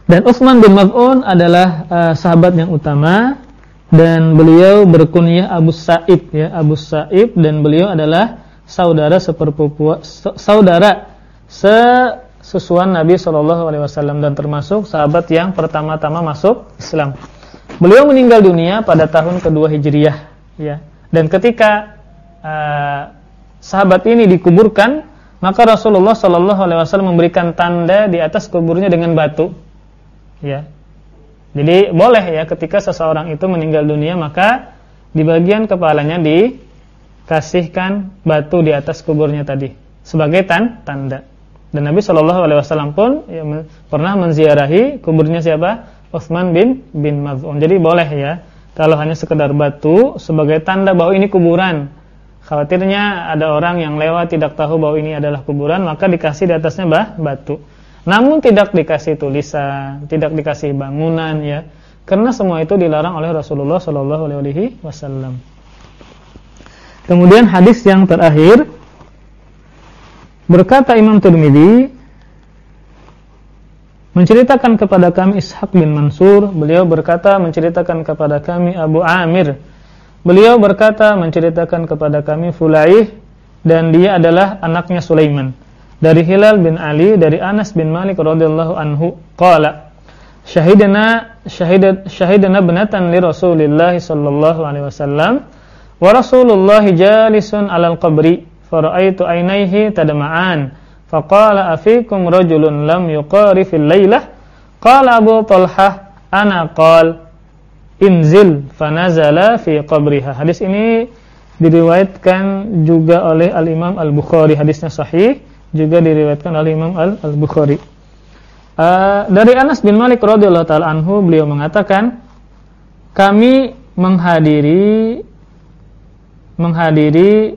Dan Utsman bin Maz'un adalah uh, sahabat yang utama dan beliau berkunyah Abu Sa'ib ya, Abu Sa'ib dan beliau adalah saudara seperpupu saudara sesusuan Nabi Shallallahu Alaihi Wasallam dan termasuk sahabat yang pertama-tama masuk Islam. Beliau meninggal dunia pada tahun kedua Hijriyah, ya. Dan ketika uh, sahabat ini dikuburkan, maka Rasulullah Shallallahu Alaihi Wasallam memberikan tanda di atas kuburnya dengan batu, ya. Jadi boleh ya ketika seseorang itu meninggal dunia maka di bagian kepalanya dikasihkan batu di atas kuburnya tadi sebagai tan tanda. Dan Nabi Shallallahu Alaihi Wasallam pun ya, pernah menziarahi kuburnya siapa? Utsman bin bin Maz'un. Jadi boleh ya kalau hanya sekedar batu sebagai tanda bahwa ini kuburan. Khawatirnya ada orang yang lewat tidak tahu bahwa ini adalah kuburan, maka dikasih di atasnya bah, batu. Namun tidak dikasih tulisan, tidak dikasih bangunan ya. Karena semua itu dilarang oleh Rasulullah Shallallahu alaihi wasallam. Kemudian hadis yang terakhir berkata Imam Tirmidzi menceritakan kepada kami Ishaq bin Mansur, beliau berkata menceritakan kepada kami Abu Amir Beliau berkata menceritakan kepada kami Fulaih dan dia adalah anaknya Sulaiman. Dari Hilal bin Ali dari Anas bin Malik radhiyallahu anhu qala syahidana syahidat syahidana benatan li Rasulillah sallallahu alaihi wasallam wa Rasulullah jalisun 'alal qabri faraitu ainaihi tadma'an faqala afikum rajulun lam yuqarifil lailah qala Abu Talhah ana qala inzil fanazala fi qabriha. Hadis ini diriwayatkan juga oleh Al-Imam Al-Bukhari. Hadisnya sahih, juga diriwayatkan oleh Imam Al-Bukhari. Uh, dari Anas bin Malik radhiyallahu taala anhu beliau mengatakan kami menghadiri menghadiri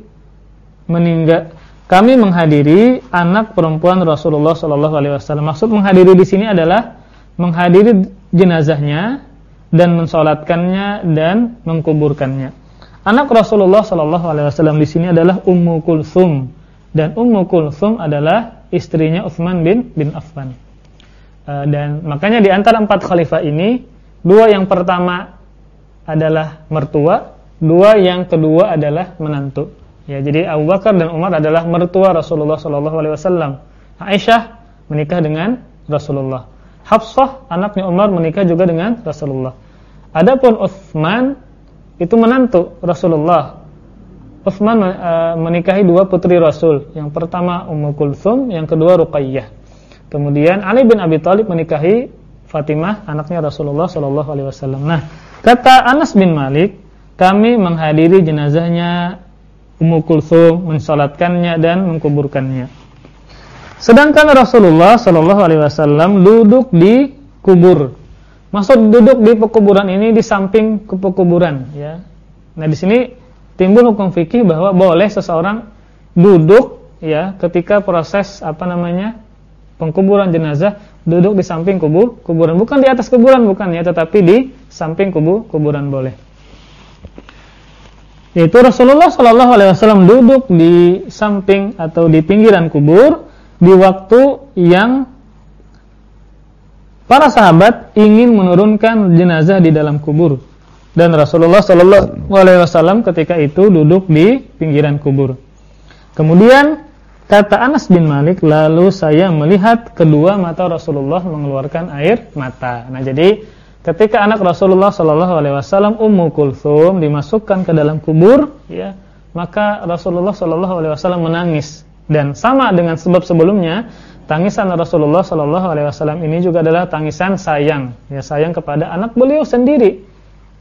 meninggal kami menghadiri anak perempuan Rasulullah sallallahu alaihi wasallam. Maksud menghadiri di sini adalah menghadiri jenazahnya dan mensolatkannya dan mengkuburkannya. Anak Rasulullah Shallallahu Alaihi Wasallam di sini adalah Ummu Kulsum dan Ummu Kulsum adalah istrinya Utsman bin bin Affan. Uh, dan makanya di antara empat khalifah ini dua yang pertama adalah mertua, dua yang kedua adalah menantu. Ya, jadi Abu Bakar dan Umar adalah mertua Rasulullah Wasallam. Aisyah menikah dengan Rasulullah. Hafsah anaknya Umar menikah juga dengan Rasulullah. Adapun Utsman itu menantu Rasulullah. Utsman uh, menikahi dua putri Rasul. Yang pertama Ummu Kulthum, yang kedua Ruqayyah. Kemudian Ali bin Abi Thalib menikahi Fatimah anaknya Rasulullah wasallam. Nah, kata Anas bin Malik, kami menghadiri jenazahnya Ummu Kulthum, mensalatkannya dan mengkuburkannya. Sedangkan Rasulullah Shallallahu Alaihi Wasallam duduk di kubur. Maksud duduk di pekuburan ini di samping pekuburan, ya. Nah di sini timbul hukum fikih bahwa boleh seseorang duduk, ya, ketika proses apa namanya pengkuburan jenazah duduk di samping kubur kuburan, bukan di atas kuburan bukan ya, tetapi di samping kubur kuburan boleh. Itu Rasulullah Shallallahu Alaihi Wasallam duduk di samping atau di pinggiran kubur di waktu yang para sahabat ingin menurunkan jenazah di dalam kubur dan Rasulullah Shallallahu Alaihi Wasallam ketika itu duduk di pinggiran kubur. Kemudian kata Anas bin Malik, lalu saya melihat kedua mata Rasulullah mengeluarkan air mata. Nah jadi ketika anak Rasulullah Shallallahu Alaihi Wasallam Ummu Kulthum dimasukkan ke dalam kubur, ya maka Rasulullah Shallallahu Alaihi Wasallam menangis dan sama dengan sebab sebelumnya, tangisan Rasulullah Shallallahu alaihi wasallam ini juga adalah tangisan sayang, ya sayang kepada anak beliau sendiri.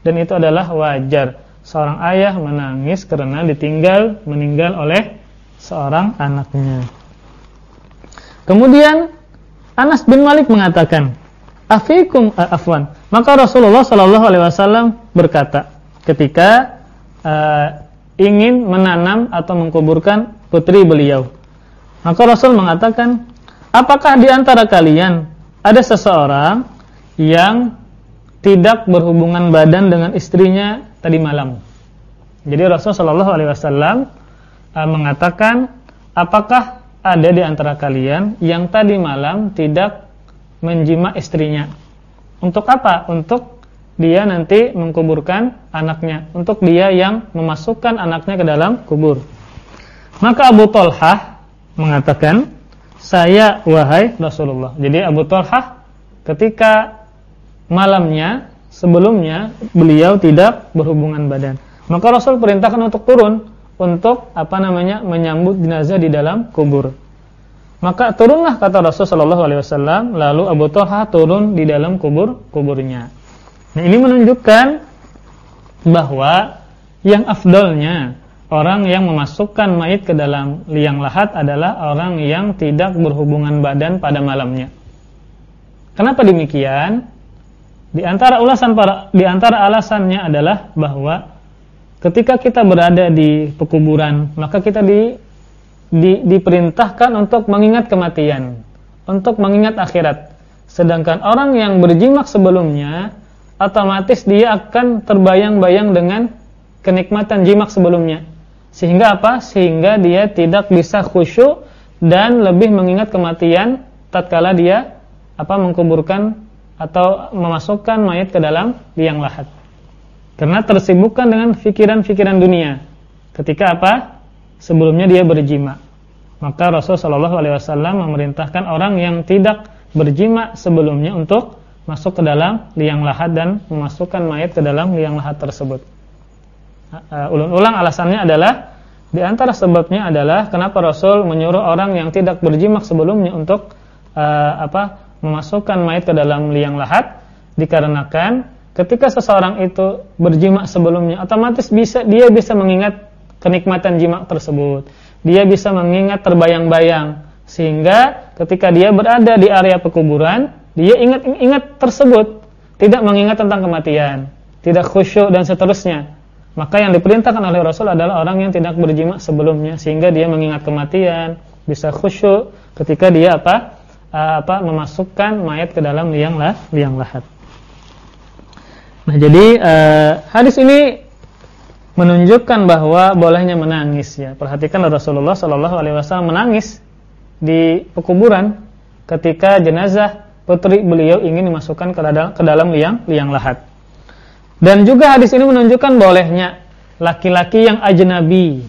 Dan itu adalah wajar seorang ayah menangis karena ditinggal meninggal oleh seorang anaknya. Kemudian Anas bin Malik mengatakan, "Afikum uh, afwan." Maka Rasulullah Shallallahu alaihi wasallam berkata ketika uh, ingin menanam atau mengkuburkan putri beliau. Maka Rasul mengatakan, apakah di antara kalian ada seseorang yang tidak berhubungan badan dengan istrinya tadi malam? Jadi Rasul Shallallahu Alaihi Wasallam uh, mengatakan, apakah ada di antara kalian yang tadi malam tidak menjima istrinya? Untuk apa? Untuk dia nanti mengkuburkan anaknya. Untuk dia yang memasukkan anaknya ke dalam kubur. Maka Abu Talhah mengatakan, "Saya wahai Rasulullah." Jadi Abu Talhah ketika malamnya sebelumnya beliau tidak berhubungan badan. Maka Rasul perintahkan untuk turun untuk apa namanya menyambut jenazah di dalam kubur. Maka turunlah kata Rasul Shallallahu Alaihi Wasallam. Lalu Abu Talha turun di dalam kubur kuburnya. Nah, ini menunjukkan bahwa yang afdolnya orang yang memasukkan mayit ke dalam liang lahat adalah orang yang tidak berhubungan badan pada malamnya. Kenapa demikian? Di antara alasan para di antara alasannya adalah bahwa ketika kita berada di pekuburan, maka kita di, di diperintahkan untuk mengingat kematian, untuk mengingat akhirat. Sedangkan orang yang berjimak sebelumnya otomatis dia akan terbayang-bayang dengan kenikmatan jimak sebelumnya. Sehingga apa? Sehingga dia tidak bisa khusyuk dan lebih mengingat kematian tatkala dia apa mengkuburkan atau memasukkan mayat ke dalam liang lahat. Karena tersibukkan dengan pikiran-pikiran dunia. Ketika apa? Sebelumnya dia berjima. Maka Rasulullah SAW memerintahkan orang yang tidak berjima sebelumnya untuk masuk ke dalam liang lahat dan memasukkan mayat ke dalam liang lahat tersebut. Ulang-ulang alasannya adalah di antara sebabnya adalah kenapa Rasul menyuruh orang yang tidak berjimak sebelumnya untuk uh, apa memasukkan mayat ke dalam liang lahat dikarenakan ketika seseorang itu berjimak sebelumnya otomatis bisa dia bisa mengingat kenikmatan jimak tersebut. Dia bisa mengingat terbayang-bayang sehingga ketika dia berada di area pekuburan dia ingat-ingat tersebut, tidak mengingat tentang kematian, tidak khusyuk dan seterusnya. Maka yang diperintahkan oleh Rasul adalah orang yang tidak berjima sebelumnya sehingga dia mengingat kematian, bisa khusyuk ketika dia apa? apa memasukkan mayat ke dalam liang lah, liang lahat. Nah, jadi uh, hadis ini menunjukkan bahwa bolehnya menangis ya. Perhatikan Rasulullah Shallallahu alaihi wasallam menangis di pekuburan ketika jenazah putri beliau ingin dimasukkan ke dalam, ke dalam liang liang lahat. Dan juga hadis ini menunjukkan bolehnya laki-laki yang ajnabi,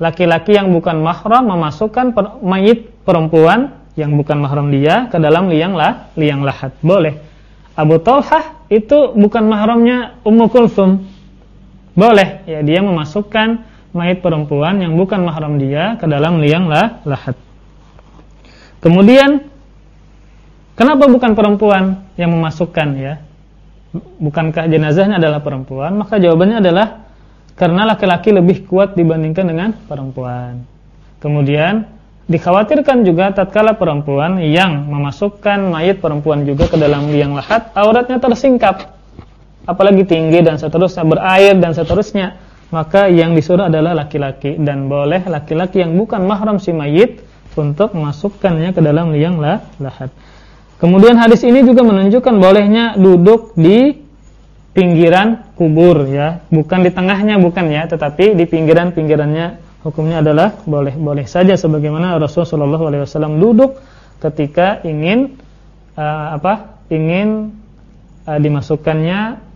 laki-laki yang bukan mahram memasukkan per, mayit perempuan yang bukan mahram dia ke dalam liang lah liang lahat. Boleh. Abu Talhah itu bukan mahramnya Ummu Kulthum. Boleh ya dia memasukkan mayit perempuan yang bukan mahram dia ke dalam liang lah lahat. Kemudian Kenapa bukan perempuan yang memasukkan ya? Bukankah jenazahnya adalah perempuan? Maka jawabannya adalah karena laki-laki lebih kuat dibandingkan dengan perempuan. Kemudian dikhawatirkan juga tatkala perempuan yang memasukkan mayat perempuan juga ke dalam liang lahat, auratnya tersingkap. Apalagi tinggi dan seterusnya, berair dan seterusnya. Maka yang disuruh adalah laki-laki dan boleh laki-laki yang bukan mahram si mayit untuk memasukkannya ke dalam liang lahat. Kemudian hadis ini juga menunjukkan bolehnya duduk di pinggiran kubur ya, bukan di tengahnya bukan ya, tetapi di pinggiran-pinggirannya hukumnya adalah boleh-boleh saja sebagaimana Rasulullah SAW duduk ketika ingin uh, apa? ingin uh, dimasukkannya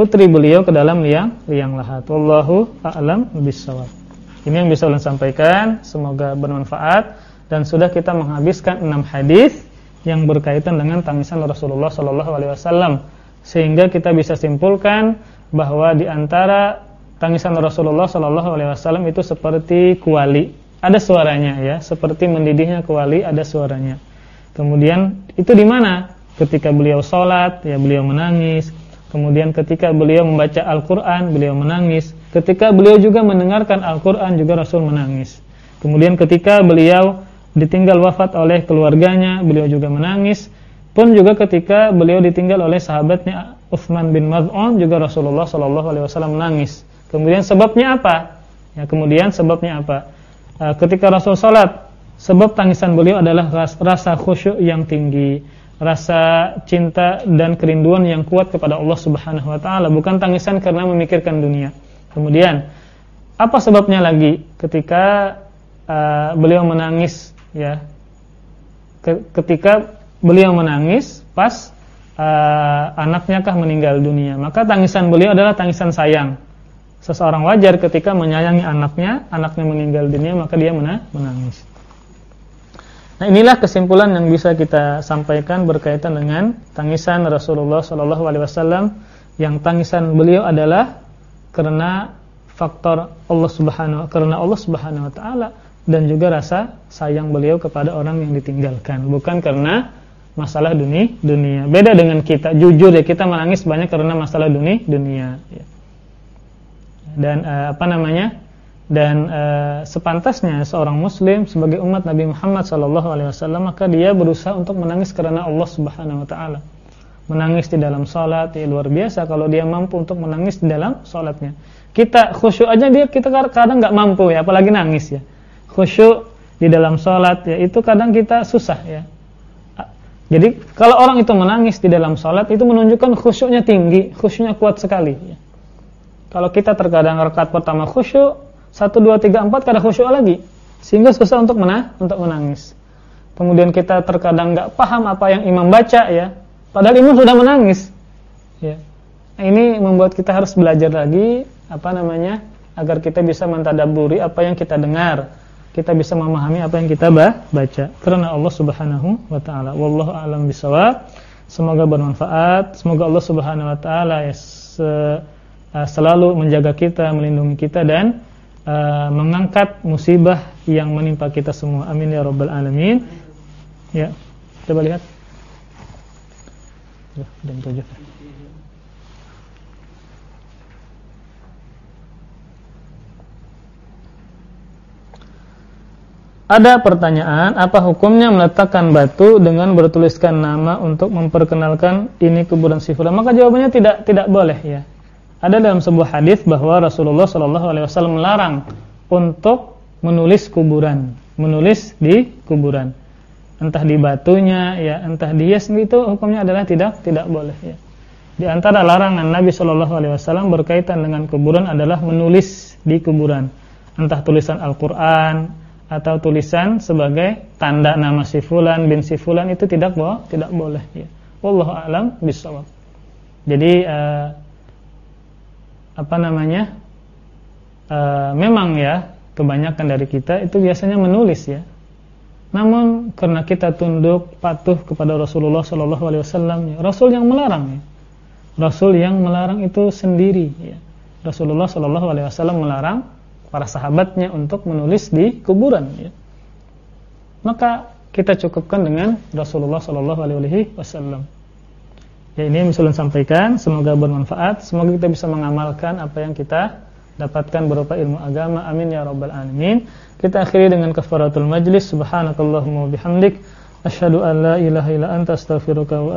putri beliau ke dalam liang liang lahat. Wallahu a'lam bishawab. Ini yang bisa ulun sampaikan, semoga bermanfaat. Dan sudah kita menghabiskan 6 hadis yang berkaitan dengan tangisan Rasulullah Shallallahu Alaihi Wasallam. Sehingga kita bisa simpulkan bahwa di antara tangisan Rasulullah Shallallahu Alaihi Wasallam itu seperti kuali. Ada suaranya ya. Seperti mendidihnya kuali ada suaranya. Kemudian itu di mana? Ketika beliau sholat ya beliau menangis kemudian ketika beliau membaca Al-Quran beliau menangis ketika beliau juga mendengarkan Al-Quran juga Rasul menangis kemudian ketika beliau ditinggal wafat oleh keluarganya, beliau juga menangis. Pun juga ketika beliau ditinggal oleh sahabatnya Uthman bin Maz'un juga Rasulullah wasallam menangis. Kemudian sebabnya apa? Ya, kemudian sebabnya apa? E, ketika Rasul salat, sebab tangisan beliau adalah rasa khusyuk yang tinggi, rasa cinta dan kerinduan yang kuat kepada Allah Subhanahu wa taala, bukan tangisan karena memikirkan dunia. Kemudian apa sebabnya lagi ketika uh, beliau menangis ya? Ketika beliau menangis pas uh, anaknya kah meninggal dunia. Maka tangisan beliau adalah tangisan sayang. Seseorang wajar ketika menyayangi anaknya anaknya meninggal dunia maka dia menangis nah inilah kesimpulan yang bisa kita sampaikan berkaitan dengan tangisan Rasulullah Shallallahu Alaihi Wasallam yang tangisan beliau adalah karena faktor Allah Subhanahu karena Allah Subhanahu Wa Taala dan juga rasa sayang beliau kepada orang yang ditinggalkan bukan karena masalah dunia dunia. Beda dengan kita, jujur ya kita menangis banyak karena masalah dunia dunia. Dan uh, apa namanya? Dan uh, sepantasnya seorang Muslim sebagai umat Nabi Muhammad SAW maka dia berusaha untuk menangis karena Allah Subhanahu Wa Taala. Menangis di dalam sholat ya luar biasa kalau dia mampu untuk menangis di dalam sholatnya. Kita khusyuk aja dia kita kadang nggak mampu ya, apalagi nangis ya. Khusyuk di dalam sholat ya itu kadang kita susah ya jadi kalau orang itu menangis di dalam sholat itu menunjukkan khusyuknya tinggi, khusyuknya kuat sekali. Kalau kita terkadang rekat pertama khusyuk, satu dua tiga empat kadang khusyuk lagi, sehingga susah untuk menang, untuk menangis. Kemudian kita terkadang nggak paham apa yang imam baca ya, padahal imam sudah menangis. Ya. Nah, ini membuat kita harus belajar lagi apa namanya agar kita bisa mentadaburi apa yang kita dengar kita bisa memahami apa yang kita baca karena Allah Subhanahu wa taala. Wallahu a'lam bishawab. Semoga bermanfaat. Semoga Allah Subhanahu wa taala ya, uh, selalu menjaga kita, melindungi kita dan uh, mengangkat musibah yang menimpa kita semua. Amin ya rabbal alamin. Ya. Coba lihat. Ya, jam 7. Ada pertanyaan, apa hukumnya meletakkan batu dengan bertuliskan nama untuk memperkenalkan ini kuburan si? Maka jawabannya tidak tidak boleh ya. Ada dalam sebuah hadis bahwa Rasulullah Shallallahu alaihi wasallam melarang untuk menulis kuburan, menulis di kuburan. Entah di batunya ya, entah di hias itu hukumnya adalah tidak tidak boleh ya. Di antara larangan Nabi Shallallahu alaihi wasallam berkaitan dengan kuburan adalah menulis di kuburan. Entah tulisan Al-Qur'an, atau tulisan sebagai tanda nama si fulan bin si fulan itu tidak boleh, tidak boleh ya. Wallahu a'lam bishawab. Jadi uh, apa namanya? Uh, memang ya kebanyakan dari kita itu biasanya menulis ya. Namun karena kita tunduk patuh kepada Rasulullah Shallallahu alaihi wasallam, ya, Rasul yang melarang ya. Rasul yang melarang itu sendiri ya. Rasulullah Shallallahu alaihi wasallam melarang para sahabatnya untuk menulis di kuburan ya. Maka kita cukupkan dengan Rasulullah sallallahu alaihi wasallam. Ya ini misalnya sampaikan, semoga bermanfaat, semoga kita bisa mengamalkan apa yang kita dapatkan berupa ilmu agama. Amin ya rabbal alamin. Kita akhiri dengan kafaratul majlis. Subhanakallahumma bihamdik asyhadu an la ilaha illa anta astaghfiruka wa